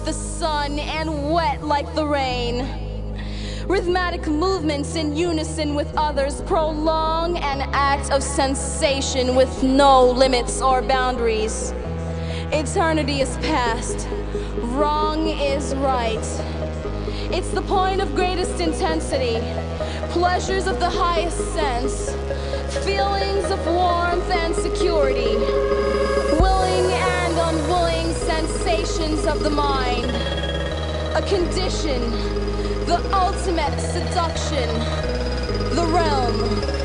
like the sun and wet like the rain. Rhythmic movements in unison with others prolong an act of sensation with no limits or boundaries. Eternity is past, wrong is right. It's the point of greatest intensity, pleasures of the highest sense, feelings of warmth and security, of the mind, a condition. The ultimate seduction, the realm